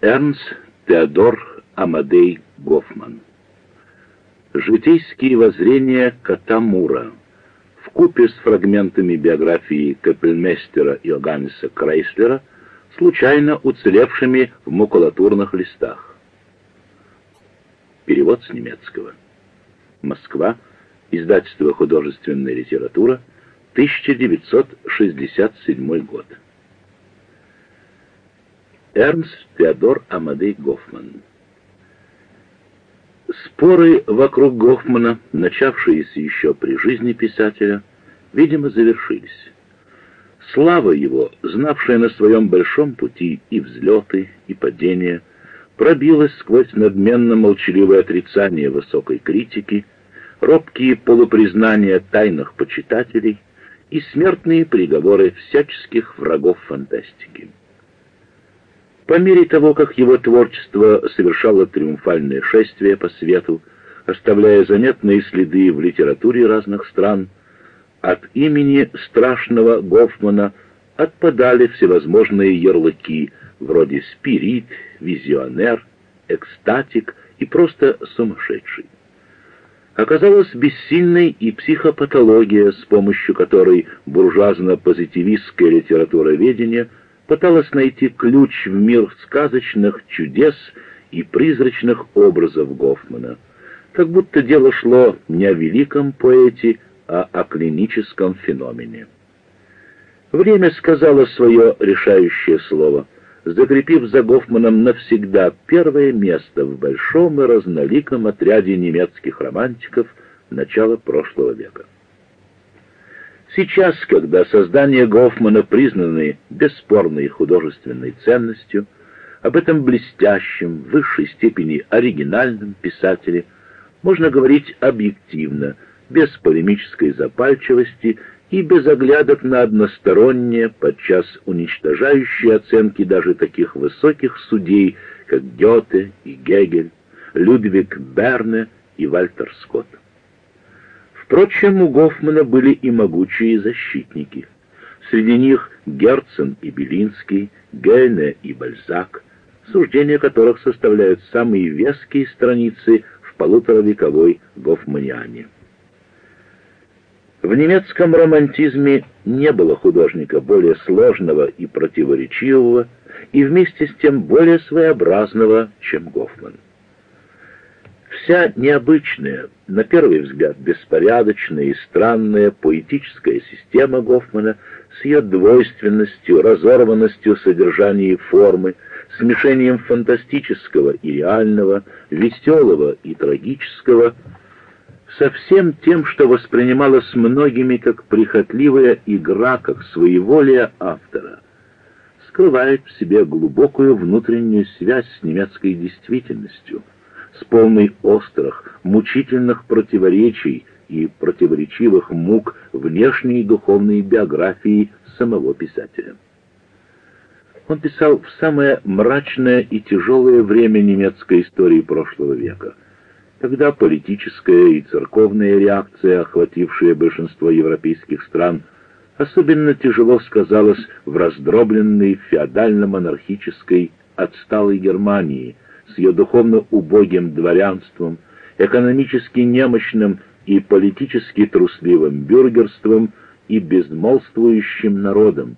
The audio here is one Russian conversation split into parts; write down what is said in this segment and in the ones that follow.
Эрнст Теодор Амадей Гофман. Житейские воззрения кота Мура в с фрагментами биографии капельмейстера Иоганнеса Крейслера, случайно уцелевшими в макулатурных листах. Перевод с немецкого. Москва. Издательство «Художественная литература», 1967 год. Эрнст Теодор Амадей Гофман Споры вокруг Гофмана, начавшиеся еще при жизни писателя, видимо, завершились. Слава его, знавшая на своем большом пути и взлеты, и падения, пробилась сквозь надменно-молчаливое отрицание высокой критики, робкие полупризнания тайных почитателей и смертные приговоры всяческих врагов фантастики. По мере того, как его творчество совершало триумфальное шествие по свету, оставляя заметные следы в литературе разных стран, от имени страшного Гофмана отпадали всевозможные ярлыки, вроде «спирит», «визионер», «экстатик» и просто «сумасшедший». Оказалась бессильной и психопатология, с помощью которой буржуазно-позитивистское литературоведение – пыталась найти ключ в мир сказочных чудес и призрачных образов Гофмана, как будто дело шло не о великом поэте, а о клиническом феномене. Время сказало свое решающее слово, закрепив за Гофманом навсегда первое место в большом и разноликом отряде немецких романтиков начала прошлого века. Сейчас, когда создания Гофмана признаны бесспорной художественной ценностью, об этом блестящем, в высшей степени оригинальном писателе можно говорить объективно, без полемической запальчивости и без оглядок на односторонние, подчас уничтожающие оценки даже таких высоких судей, как Гёте и Гегель, Людвиг Берне и Вальтер Скотт. Впрочем, у Гофмана были и могучие защитники. Среди них Герцен и Белинский, Гейне и Бальзак, суждения которых составляют самые веские страницы в полуторавековой гофманиане. В немецком романтизме не было художника более сложного и противоречивого, и вместе с тем более своеобразного, чем Гофман. Вся необычная, на первый взгляд беспорядочная и странная поэтическая система Гофмана с ее двойственностью, разорванностью содержания и формы, смешением фантастического и реального, веселого и трагического, со всем тем, что воспринималось многими как прихотливая игра, как своеволие автора, скрывает в себе глубокую внутреннюю связь с немецкой действительностью — полной острых, мучительных противоречий и противоречивых мук внешней духовной биографии самого писателя. Он писал в самое мрачное и тяжелое время немецкой истории прошлого века, когда политическая и церковная реакция, охватившая большинство европейских стран, особенно тяжело сказалась в раздробленной феодально-монархической отсталой Германии – с ее духовно убогим дворянством, экономически немощным и политически трусливым бюргерством и безмолвствующим народом,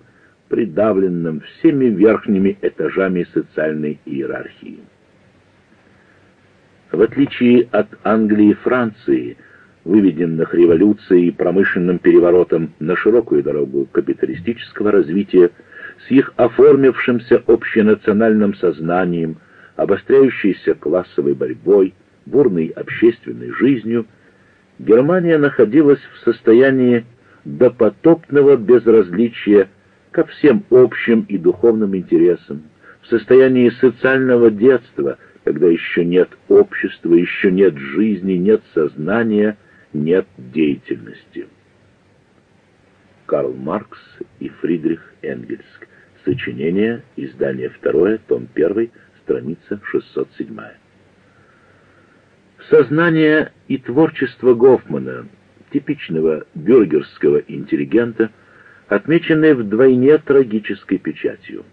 придавленным всеми верхними этажами социальной иерархии. В отличие от Англии и Франции, выведенных революцией и промышленным переворотом на широкую дорогу капиталистического развития, с их оформившимся общенациональным сознанием, обостряющейся классовой борьбой, бурной общественной жизнью, Германия находилась в состоянии допотопного безразличия ко всем общим и духовным интересам, в состоянии социального детства, когда еще нет общества, еще нет жизни, нет сознания, нет деятельности. Карл Маркс и Фридрих Энгельс. Сочинение, издание второе, том 1, страница 607. Сознание и творчество Гофмана, типичного бюргерского интеллигента, отмечены вдвойне трагической печатью.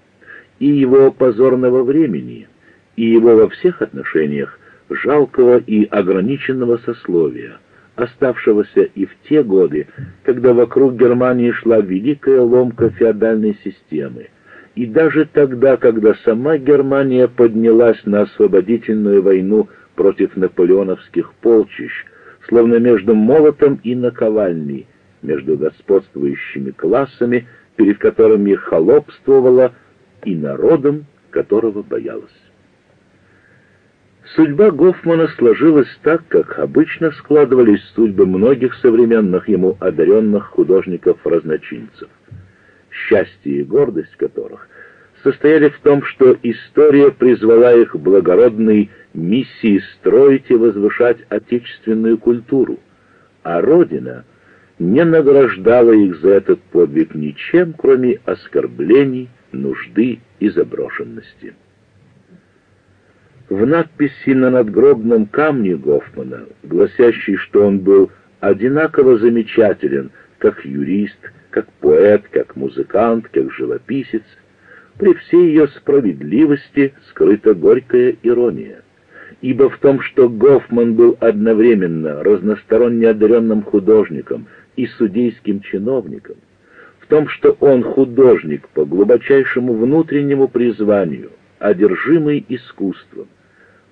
И его позорного времени, и его во всех отношениях жалкого и ограниченного сословия, оставшегося и в те годы, когда вокруг Германии шла великая ломка феодальной системы, и даже тогда, когда сама Германия поднялась на освободительную войну против наполеоновских полчищ, словно между молотом и наковальней, между господствующими классами, перед которыми холопствовала, и народом, которого боялась. Судьба Гофмана сложилась так, как обычно складывались судьбы многих современных ему одаренных художников-разночинцев, счастье и гордость которых состояли в том, что история призвала их благородной миссии строить и возвышать отечественную культуру, а Родина не награждала их за этот подвиг ничем, кроме оскорблений, нужды и заброшенности. В надписи на надгробном камне Гофмана, гласящей, что он был одинаково замечателен, как юрист, как поэт, как музыкант, как живописец, при всей ее справедливости скрыта горькая ирония. Ибо в том, что Гофман был одновременно разносторонне одаренным художником и судейским чиновником, в том, что он художник по глубочайшему внутреннему призванию, одержимый искусством,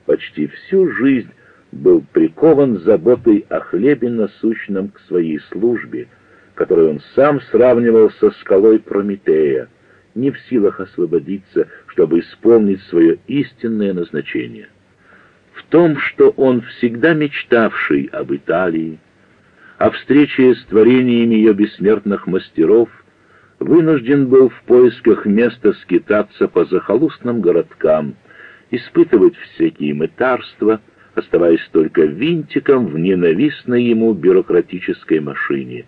почти всю жизнь был прикован заботой о хлебе насущном к своей службе, которую он сам сравнивал со скалой Прометея, не в силах освободиться, чтобы исполнить свое истинное назначение. В том, что он всегда мечтавший об Италии, о встрече с творениями ее бессмертных мастеров, вынужден был в поисках места скитаться по захолустным городкам, испытывать всякие мытарства, оставаясь только винтиком в ненавистной ему бюрократической машине.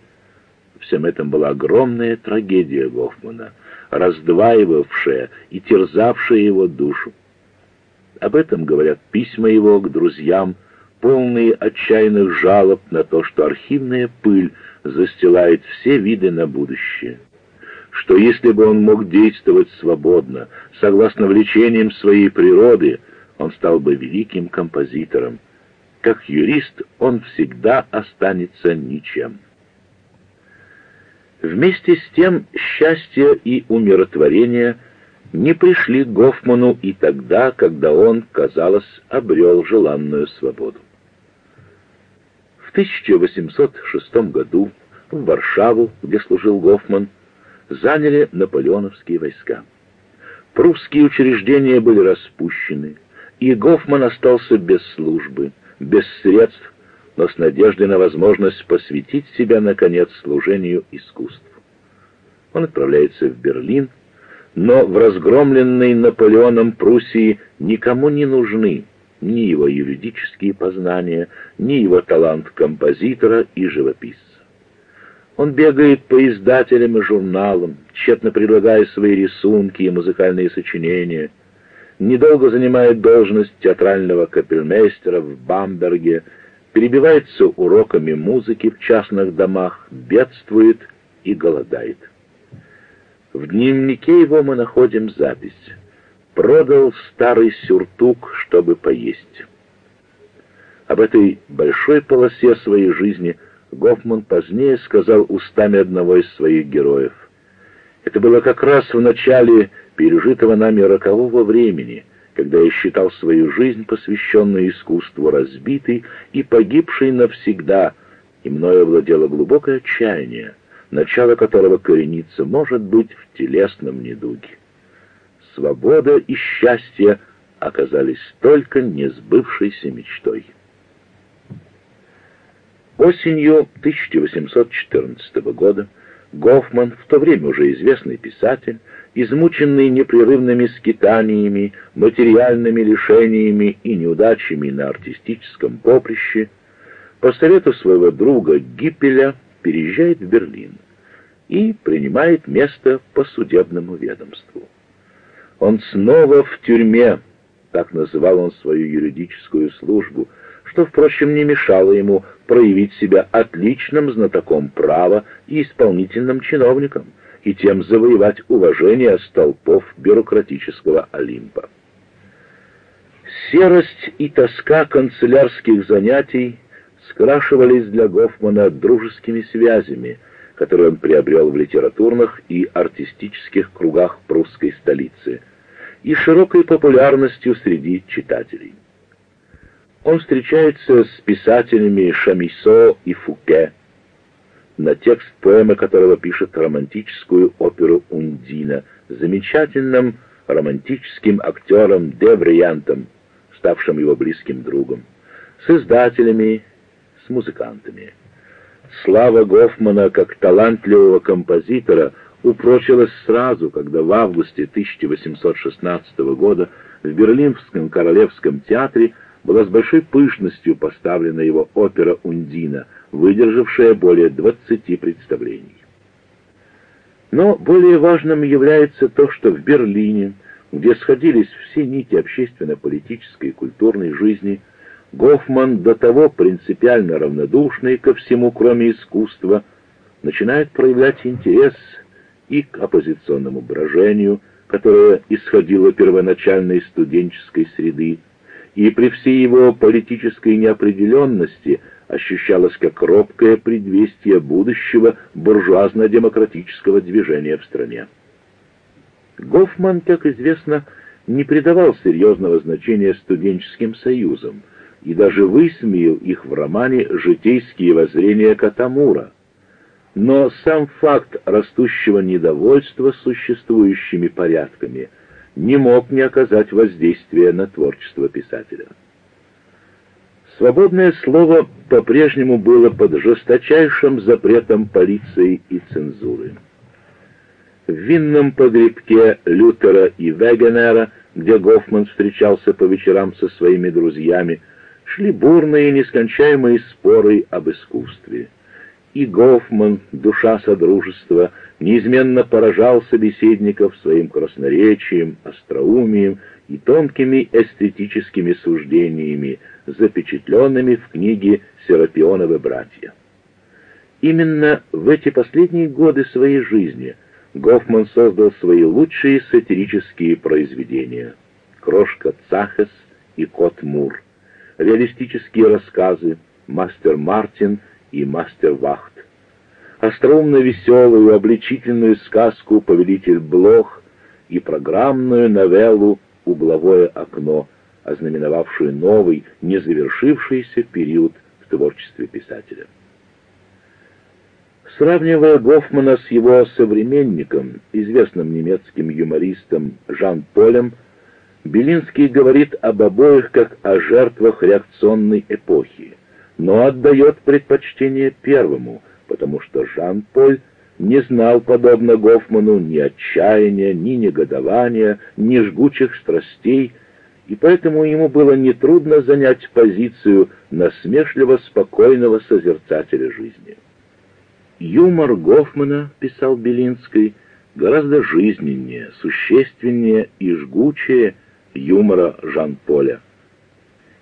Всем этом была огромная трагедия Гофмана, раздваивавшая и терзавшая его душу. Об этом говорят письма его к друзьям, полные отчаянных жалоб на то, что архивная пыль застилает все виды на будущее что если бы он мог действовать свободно, согласно влечениям своей природы, он стал бы великим композитором. Как юрист он всегда останется ничем. Вместе с тем счастье и умиротворение не пришли Гофману и тогда, когда он, казалось, обрел желанную свободу. В 1806 году в Варшаву, где служил Гофман, заняли наполеоновские войска. Прусские учреждения были распущены, и Гофман остался без службы, без средств, но с надеждой на возможность посвятить себя, наконец, служению искусству. Он отправляется в Берлин, но в разгромленной Наполеоном Пруссии никому не нужны ни его юридические познания, ни его талант композитора и живописца. Он бегает по издателям и журналам, тщетно предлагая свои рисунки и музыкальные сочинения. Недолго занимает должность театрального капельмейстера в Бамберге, перебивается уроками музыки в частных домах, бедствует и голодает. В дневнике его мы находим запись. Продал старый сюртук, чтобы поесть. Об этой большой полосе своей жизни – Гофман позднее сказал устами одного из своих героев. Это было как раз в начале пережитого нами рокового времени, когда я считал свою жизнь, посвященную искусству, разбитой и погибшей навсегда, и мною овладело глубокое отчаяние, начало которого коренится, может быть, в телесном недуге. Свобода и счастье оказались только несбывшейся мечтой. Осенью 1814 года Гофман, в то время уже известный писатель, измученный непрерывными скитаниями, материальными лишениями и неудачами на артистическом поприще, по совету своего друга Гиппеля переезжает в Берлин и принимает место по судебному ведомству. Он снова в тюрьме, так называл он свою юридическую службу, что, впрочем, не мешало ему проявить себя отличным знатоком права и исполнительным чиновником, и тем завоевать уважение столпов бюрократического Олимпа. Серость и тоска канцелярских занятий скрашивались для Гофмана дружескими связями, которые он приобрел в литературных и артистических кругах прусской столицы, и широкой популярностью среди читателей. Он встречается с писателями Шамисо и Фуке, на текст поэмы которого пишет романтическую оперу «Ундина» замечательным романтическим актером Де ставшим его близким другом, с издателями, с музыкантами. Слава Гофмана как талантливого композитора упрочилась сразу, когда в августе 1816 года в Берлинском Королевском театре была с большой пышностью поставлена его опера «Ундина», выдержавшая более 20 представлений. Но более важным является то, что в Берлине, где сходились все нити общественно-политической и культурной жизни, Гофман, до того принципиально равнодушный ко всему, кроме искусства, начинает проявлять интерес и к оппозиционному брожению, которое исходило первоначально из студенческой среды, и при всей его политической неопределенности ощущалось как робкое предвестие будущего буржуазно-демократического движения в стране. Гофман, как известно, не придавал серьезного значения студенческим союзам и даже высмеял их в романе «Житейские воззрения Катамура». Но сам факт растущего недовольства существующими порядками – не мог не оказать воздействия на творчество писателя. Свободное слово по-прежнему было под жесточайшим запретом полиции и цензуры. В винном погребке Лютера и Вегенера, где Гофман встречался по вечерам со своими друзьями, шли бурные и нескончаемые споры об искусстве. И Гофман, душа содружества, неизменно поражал собеседников своим красноречием, остроумием и тонкими эстетическими суждениями, запечатленными в книге «Серапионовы братья». Именно в эти последние годы своей жизни Гофман создал свои лучшие сатирические произведения «Крошка Цахес» и «Кот Мур», реалистические рассказы «Мастер Мартин» и «Мастер Вахт», остроумно веселую, обличительную сказку «Повелитель Блох» и программную новеллу «Угловое окно», ознаменовавшую новый, незавершившийся период в творчестве писателя. Сравнивая Гофмана с его современником, известным немецким юмористом Жан-Полем, Белинский говорит об обоих как о жертвах реакционной эпохи, но отдает предпочтение первому – потому что Жан-Поль не знал, подобно Гофману, ни отчаяния, ни негодования, ни жгучих страстей, и поэтому ему было нетрудно занять позицию насмешливо спокойного созерцателя жизни. «Юмор Гофмана, — писал Белинский, — гораздо жизненнее, существеннее и жгучее юмора Жан-Поля.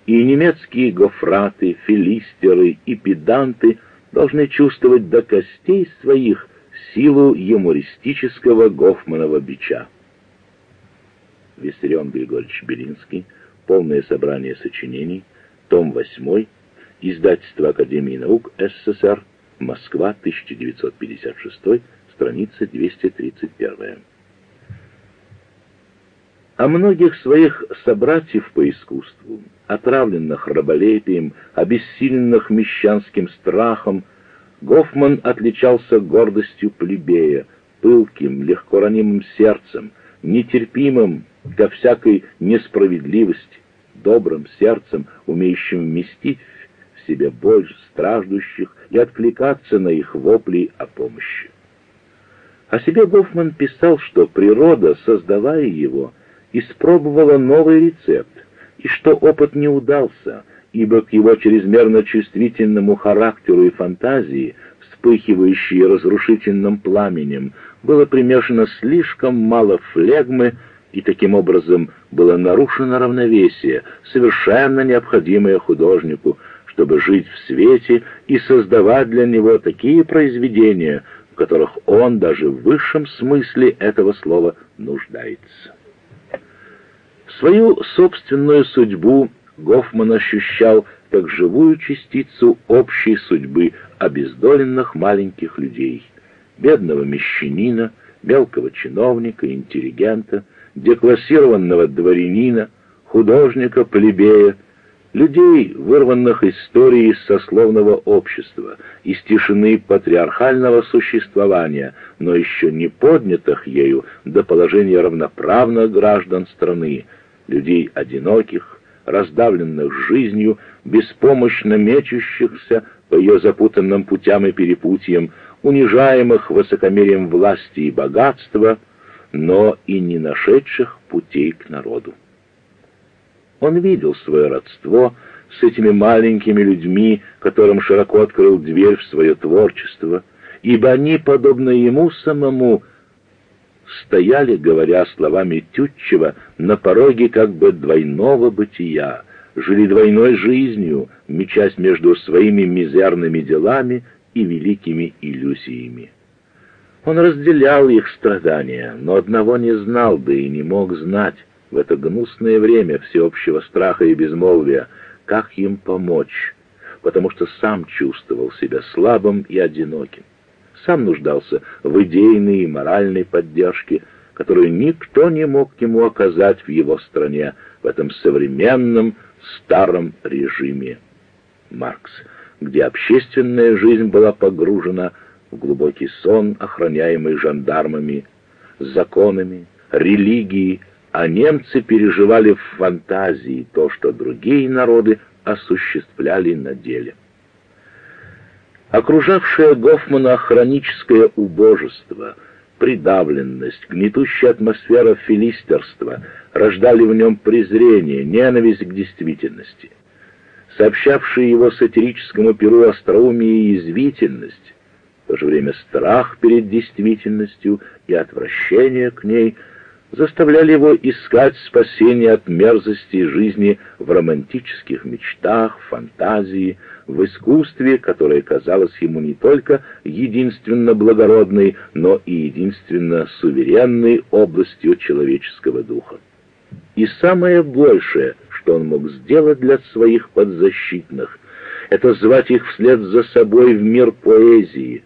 И немецкие гофраты, филистеры и педанты — должны чувствовать до костей своих силу юмористического Гофманова бича. Виссарион Григорьевич Белинский, полное собрание сочинений, том 8, издательство Академии наук СССР, Москва, 1956, страница 231. О многих своих собратьев по искусству, отравленных раболепием, обессиленных мещанским страхом, Гофман отличался гордостью плебея, пылким, легко ранимым сердцем, нетерпимым ко всякой несправедливости, добрым сердцем, умеющим вместить в себе боль страждущих и откликаться на их вопли о помощи. О себе Гофман писал, что природа, создавая его, испробовала новый рецепт, и что опыт не удался, ибо к его чрезмерно чувствительному характеру и фантазии, вспыхивающей разрушительным пламенем, было примешано слишком мало флегмы, и таким образом было нарушено равновесие, совершенно необходимое художнику, чтобы жить в свете и создавать для него такие произведения, в которых он даже в высшем смысле этого слова нуждается. Свою собственную судьбу Гофман ощущал как живую частицу общей судьбы обездоленных маленьких людей, бедного мещанина, мелкого чиновника, интеллигента, деклассированного дворянина, художника, плебея, людей, вырванных из истории сословного общества, из тишины патриархального существования, но еще не поднятых ею до положения равноправных граждан страны, людей одиноких, раздавленных жизнью, беспомощно мечущихся по ее запутанным путям и перепутьям, унижаемых высокомерием власти и богатства, но и не нашедших путей к народу. Он видел свое родство с этими маленькими людьми, которым широко открыл дверь в свое творчество, ибо они, подобно ему самому, стояли, говоря словами Тютчева, на пороге как бы двойного бытия, жили двойной жизнью, мечась между своими мизерными делами и великими иллюзиями. Он разделял их страдания, но одного не знал, да и не мог знать в это гнусное время всеобщего страха и безмолвия, как им помочь, потому что сам чувствовал себя слабым и одиноким сам нуждался в идейной и моральной поддержке, которую никто не мог ему оказать в его стране, в этом современном старом режиме Маркс, где общественная жизнь была погружена в глубокий сон, охраняемый жандармами, законами, религией, а немцы переживали в фантазии то, что другие народы осуществляли на деле. Окружавшее Гофмана хроническое убожество, придавленность, гнетущая атмосфера филистерства рождали в нем презрение, ненависть к действительности. Сообщавшие его сатирическому перу остроумие и язвительность, в то же время страх перед действительностью и отвращение к ней — заставляли его искать спасение от мерзости жизни в романтических мечтах, фантазии, в искусстве, которое казалось ему не только единственно благородной, но и единственно суверенной областью человеческого духа. И самое большее, что он мог сделать для своих подзащитных, это звать их вслед за собой в мир поэзии,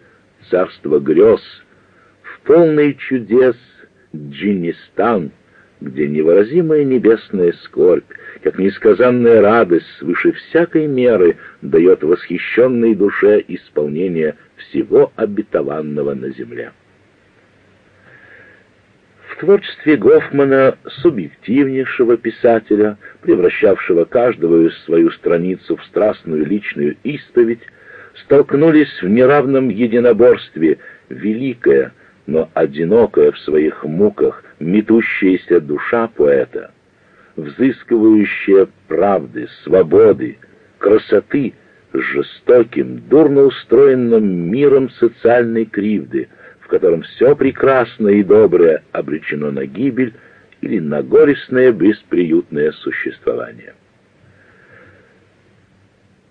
царство грез, в полный чудес Джиннистан, где невыразимая небесная скорбь, как несказанная радость свыше всякой меры дает восхищенной душе исполнение всего обетованного на земле. В творчестве Гофмана, субъективнейшего писателя, превращавшего каждую из свою страницу в страстную личную исповедь, столкнулись в неравном единоборстве великая, но одинокая в своих муках, метущаяся душа поэта, взыскивающая правды, свободы, красоты с жестоким, дурно устроенным миром социальной кривды, в котором все прекрасное и доброе обречено на гибель или на горестное бесприютное существование.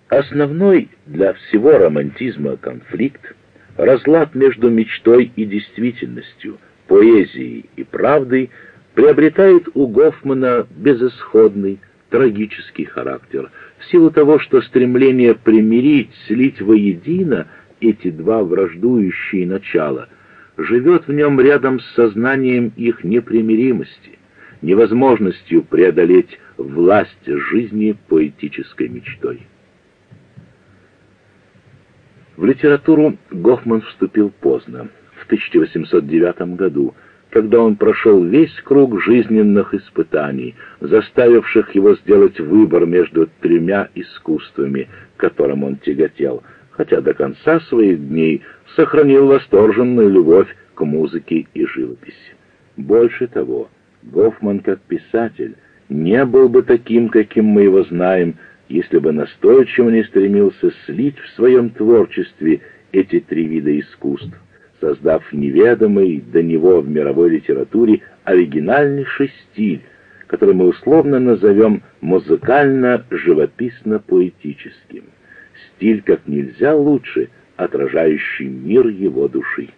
Основной для всего романтизма конфликт разлад между мечтой и действительностью, поэзией и правдой приобретает у Гофмана безысходный, трагический характер, в силу того, что стремление примирить, слить воедино эти два враждующие начала живет в нем рядом с сознанием их непримиримости, невозможностью преодолеть власть жизни поэтической мечтой. В литературу Гофман вступил поздно, в 1809 году, когда он прошел весь круг жизненных испытаний, заставивших его сделать выбор между тремя искусствами, которым он тяготел, хотя до конца своих дней сохранил восторженную любовь к музыке и живописи. Больше того, Гофман как писатель не был бы таким, каким мы его знаем, если бы настойчиво не стремился слить в своем творчестве эти три вида искусств, создав неведомый до него в мировой литературе оригинальнейший стиль, который мы условно назовем музыкально-живописно-поэтическим. Стиль как нельзя лучше отражающий мир его души.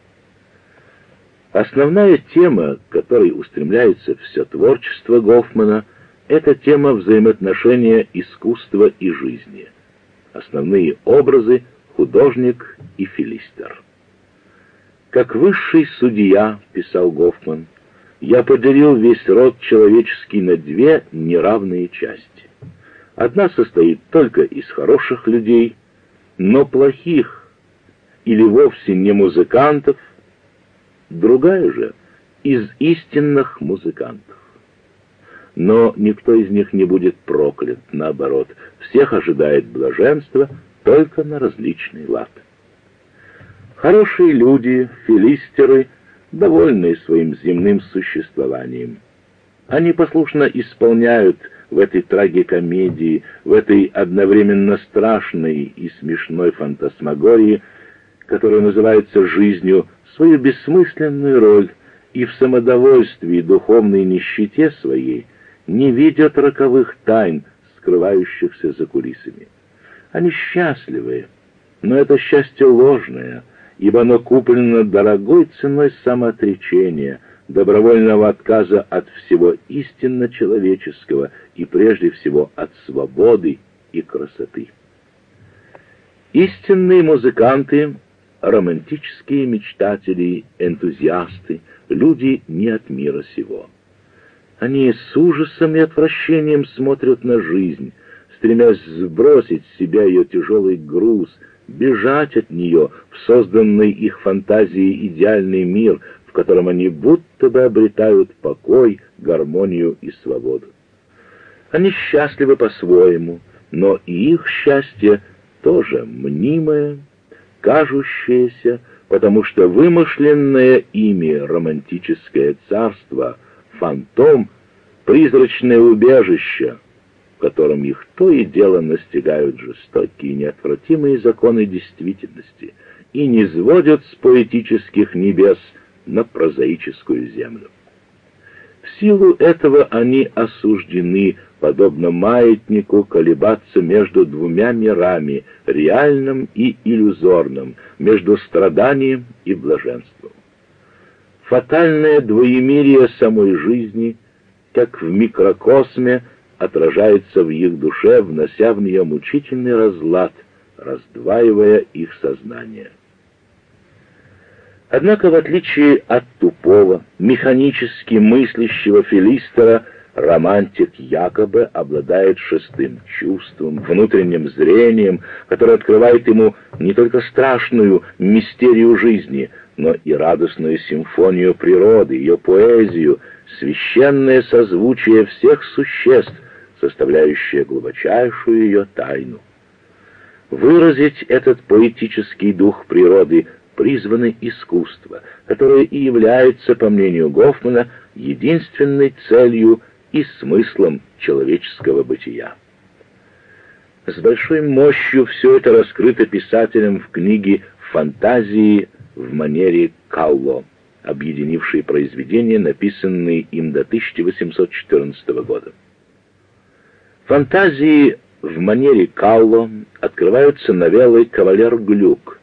Основная тема, к которой устремляется все творчество Гофмана – это тема взаимоотношения искусства и жизни. Основные образы — художник и филистер. «Как высший судья», — писал Гофман, — «я поделил весь род человеческий на две неравные части. Одна состоит только из хороших людей, но плохих или вовсе не музыкантов, другая же — из истинных музыкантов но никто из них не будет проклят, наоборот, всех ожидает блаженство, только на различный лад. Хорошие люди, филистеры, довольные своим земным существованием. Они послушно исполняют в этой трагикомедии, в этой одновременно страшной и смешной фантасмагории, которая называется жизнью, свою бессмысленную роль и в самодовольстве и духовной нищете своей не видят роковых тайн, скрывающихся за кулисами. Они счастливы, но это счастье ложное, ибо оно куплено дорогой ценой самоотречения, добровольного отказа от всего истинно человеческого и прежде всего от свободы и красоты. Истинные музыканты, романтические мечтатели, энтузиасты, люди не от мира сего. Они с ужасом и отвращением смотрят на жизнь, стремясь сбросить с себя ее тяжелый груз, бежать от нее в созданный их фантазией идеальный мир, в котором они будто бы обретают покой, гармонию и свободу. Они счастливы по-своему, но и их счастье тоже мнимое, кажущееся, потому что вымышленное ими романтическое царство — фантом, призрачное убежище, в котором их то и дело настигают жестокие неотвратимые законы действительности и не сводят с поэтических небес на прозаическую землю. В силу этого они осуждены, подобно маятнику, колебаться между двумя мирами, реальным и иллюзорным, между страданием и блаженством фатальное двоемирие самой жизни, как в микрокосме, отражается в их душе, внося в нее мучительный разлад, раздваивая их сознание. Однако, в отличие от тупого, механически мыслящего филистера, романтик якобы обладает шестым чувством, внутренним зрением, которое открывает ему не только страшную мистерию жизни — но и радостную симфонию природы, ее поэзию, священное созвучие всех существ, составляющее глубочайшую ее тайну. Выразить этот поэтический дух природы призваны искусство, которое и является, по мнению Гофмана, единственной целью и смыслом человеческого бытия. С большой мощью все это раскрыто писателем в книге «Фантазии в манере Калло, объединившие произведения, написанные им до 1814 года. Фантазии в манере Калло открываются новеллой «Кавалер Глюк»,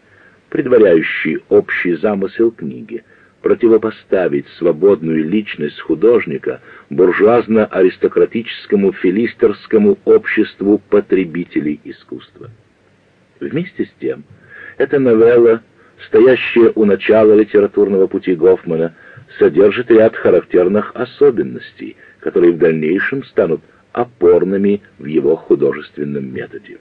предваряющей общий замысел книги, противопоставить свободную личность художника буржуазно-аристократическому филистерскому обществу потребителей искусства. Вместе с тем, эта новелла стоящая у начала литературного пути Гофмана, содержит ряд характерных особенностей, которые в дальнейшем станут опорными в его художественном методе.